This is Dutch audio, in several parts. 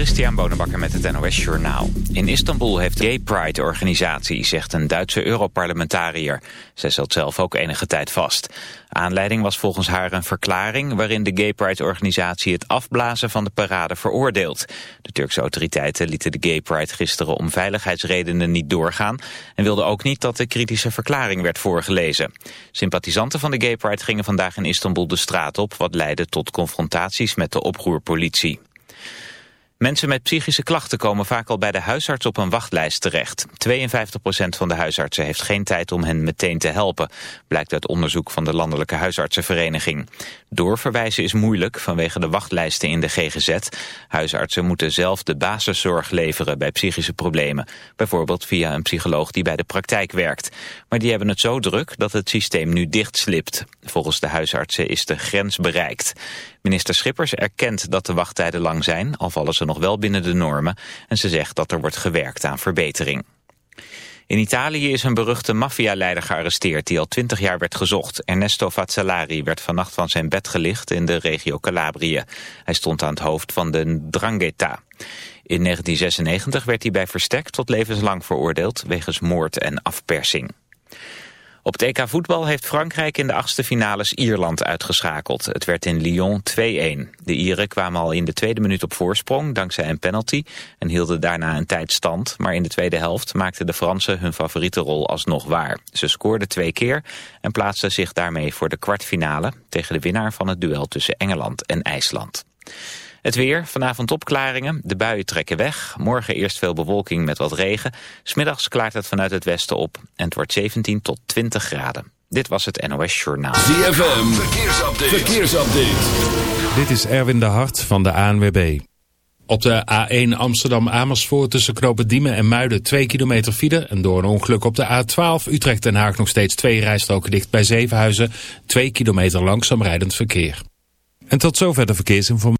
Christian Bonenbakker met het NOS Journaal. In Istanbul heeft de Gay Pride organisatie, zegt een Duitse Europarlementariër. Zij zat zelf ook enige tijd vast. Aanleiding was volgens haar een verklaring waarin de Gay Pride organisatie het afblazen van de parade veroordeelt. De Turkse autoriteiten lieten de Gay Pride gisteren om veiligheidsredenen niet doorgaan en wilden ook niet dat de kritische verklaring werd voorgelezen. Sympathisanten van de Gay Pride gingen vandaag in Istanbul de straat op, wat leidde tot confrontaties met de oproerpolitie. Mensen met psychische klachten komen vaak al bij de huisarts op een wachtlijst terecht. 52% van de huisartsen heeft geen tijd om hen meteen te helpen, blijkt uit onderzoek van de Landelijke Huisartsenvereniging. Doorverwijzen is moeilijk vanwege de wachtlijsten in de GGZ. Huisartsen moeten zelf de basiszorg leveren bij psychische problemen, bijvoorbeeld via een psycholoog die bij de praktijk werkt. Maar die hebben het zo druk dat het systeem nu dichtslipt. Volgens de huisartsen is de grens bereikt. Minister Schippers erkent dat de wachttijden lang zijn, al vallen ze nog wel binnen de normen. En ze zegt dat er wordt gewerkt aan verbetering. In Italië is een beruchte maffialeider gearresteerd die al twintig jaar werd gezocht. Ernesto Fazzolari werd vannacht van zijn bed gelicht in de regio Calabrië. Hij stond aan het hoofd van de Drangheta. In 1996 werd hij bij verstek tot levenslang veroordeeld wegens moord en afpersing. Op het EK voetbal heeft Frankrijk in de achtste finales Ierland uitgeschakeld. Het werd in Lyon 2-1. De Ieren kwamen al in de tweede minuut op voorsprong dankzij een penalty en hielden daarna een tijd stand. Maar in de tweede helft maakten de Fransen hun favoriete rol alsnog waar. Ze scoorden twee keer en plaatsten zich daarmee voor de kwartfinale tegen de winnaar van het duel tussen Engeland en IJsland. Het weer, vanavond opklaringen, de buien trekken weg. Morgen eerst veel bewolking met wat regen. Smiddags klaart het vanuit het westen op en het wordt 17 tot 20 graden. Dit was het NOS Journaal. ZFM, verkeersupdate. verkeersupdate. Dit is Erwin de Hart van de ANWB. Op de A1 Amsterdam-Amersfoort tussen Knopen Diemen en Muiden 2 kilometer file. En door een ongeluk op de A12 Utrecht-Den Haag nog steeds twee rijstroken dicht bij Zevenhuizen. 2 kilometer langzaam rijdend verkeer. En tot zover de verkeersinformatie.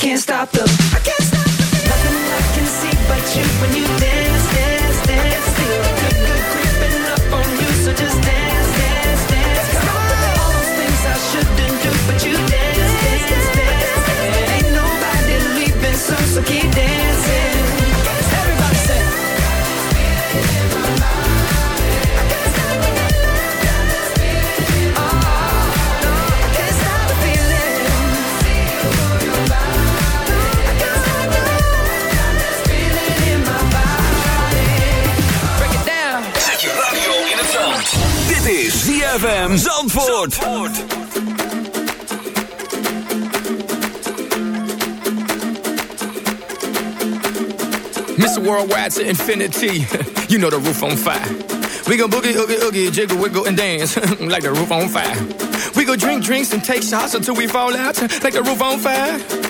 can't stop the I can't stop the. Nothing I can see but you when you dance, dance, dance. Feel the creeping up on you, so just dance, dance, dance. Stop all those things I shouldn't do, but you dance, dance, dance. Ain't nobody leaving, so keep dancing. ZFM Zandvoort. Zandvoort. Mr. Worldwide to infinity. you know the roof on fire. We gon' boogie, oogie, oogie, jiggle, wiggle, and dance like the roof on fire. We go drink drinks and take shots until we fall out like the roof on fire.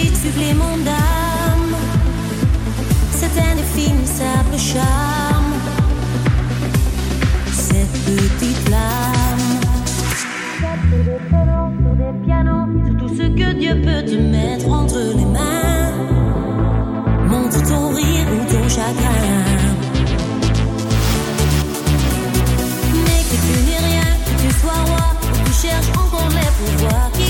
petit supplément d'âme, cet indéfinissable charme, cette petite flamme. Des violons, sur des pianos, sur tout ce que Dieu peut te mettre entre les mains. Montre ton rire ou ton chagrin. Mais que tu n'es rien, que tu sois roi, que tu cherches encore les pouvoirs qui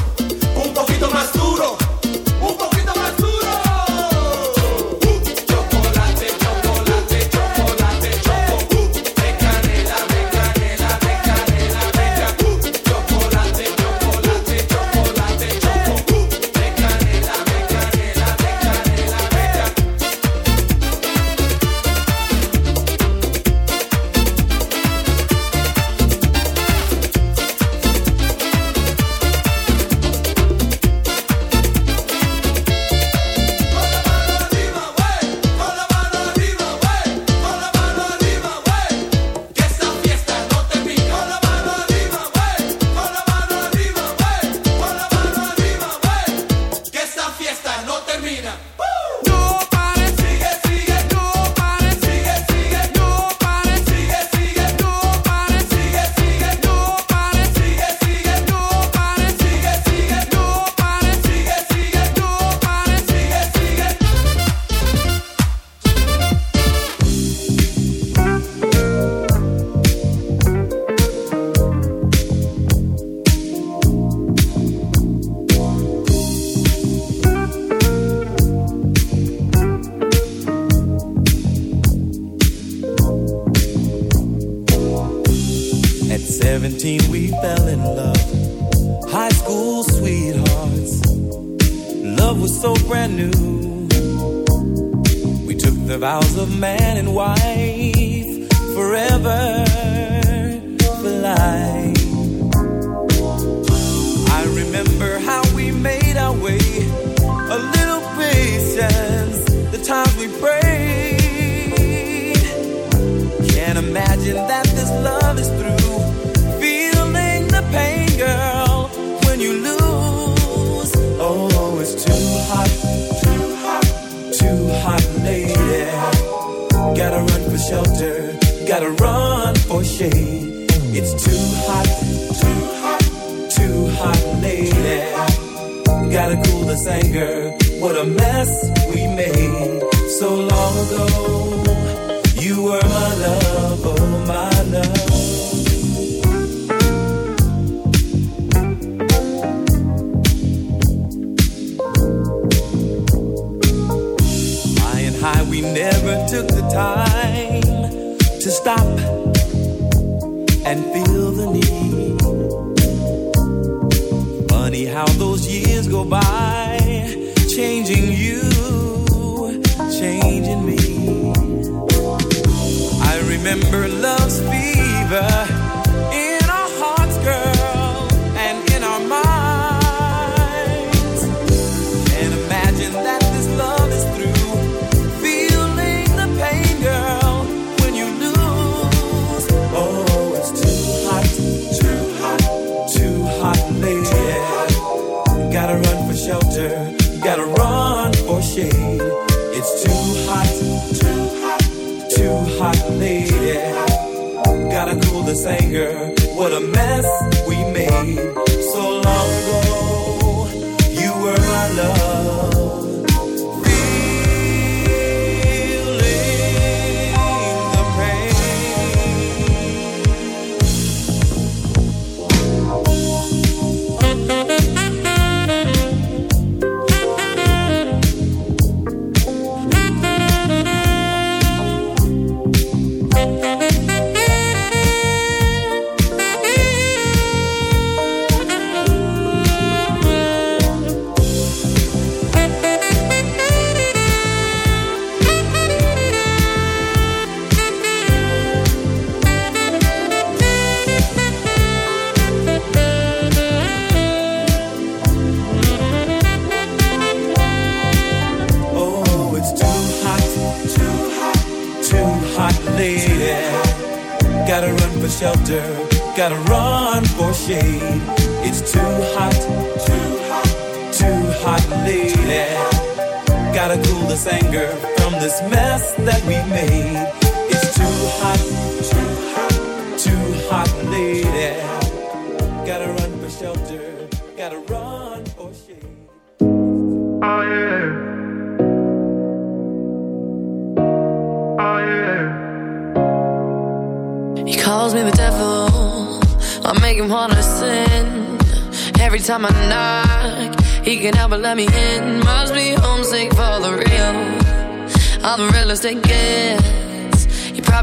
mess we made so long ago.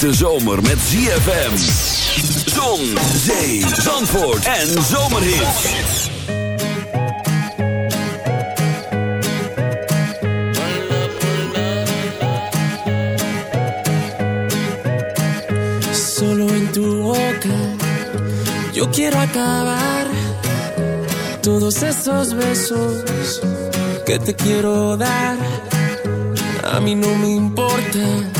hete zomer met ZFM. Zon, zee, zandvoort en zomerhits. Solo en tu boca yo quiero acabar todos esos besos que te quiero dar. A mí no me importa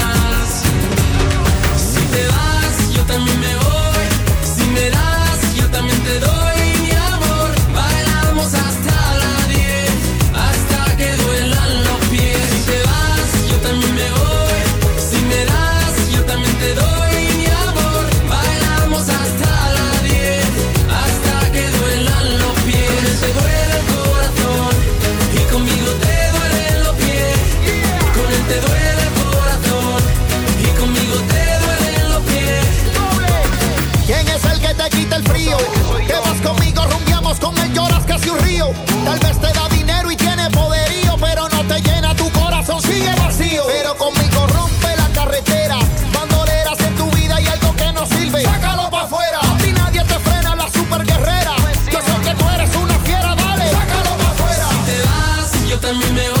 Un río. Tal vez te da dinero y tiene poderío, pero no te llena tu corazón, sigue vacío. Pero conmigo rompe la carretera, bandoleras en tu vida y algo que no sirve. Sácalo pa' afuera, a ti nadie te frena, la super guerrera. Yo sé que tú eres una fiera, dale, sácalo pa' afuera. Si te vas, yo también me voy.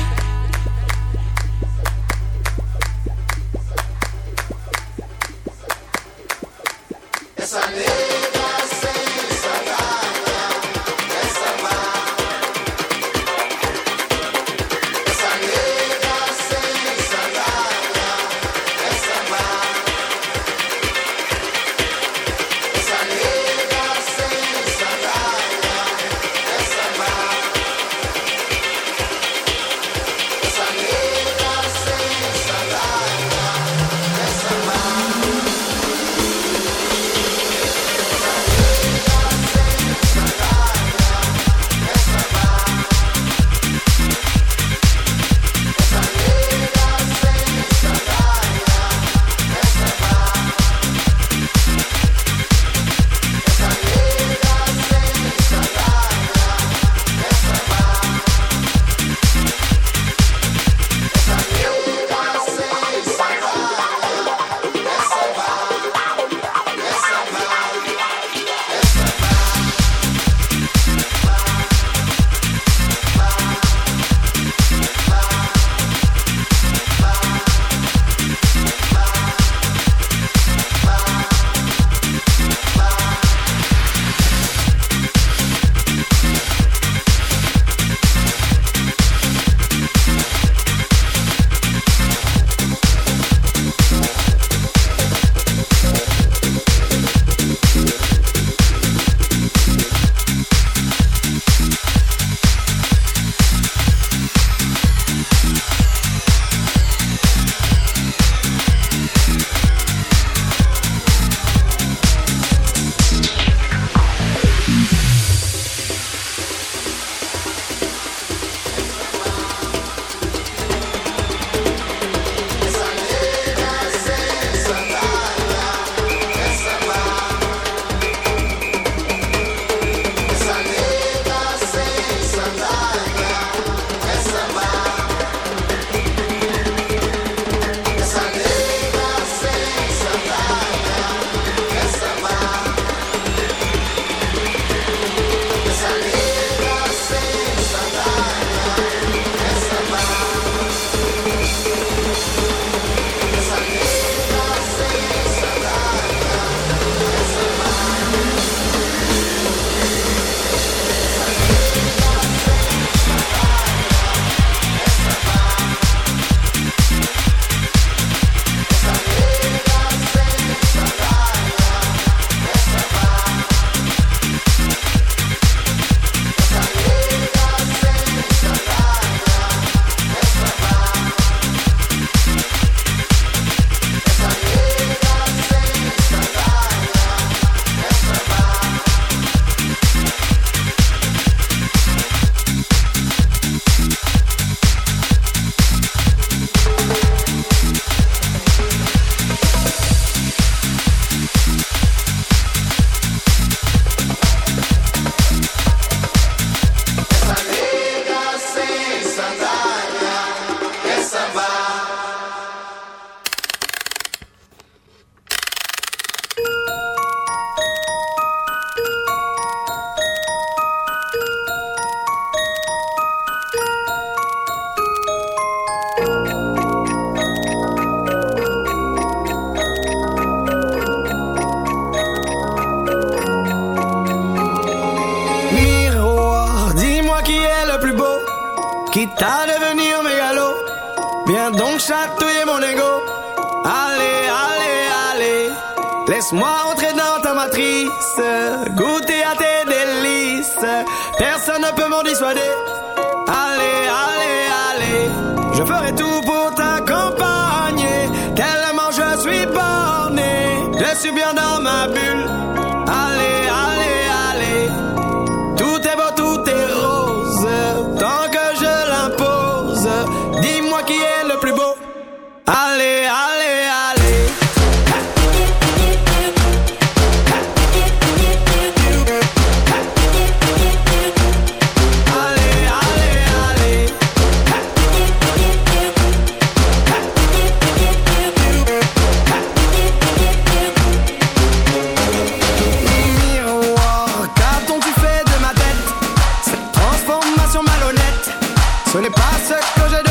Ce n'est pas ce que j'ai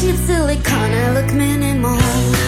cheap silicone, I look minimal.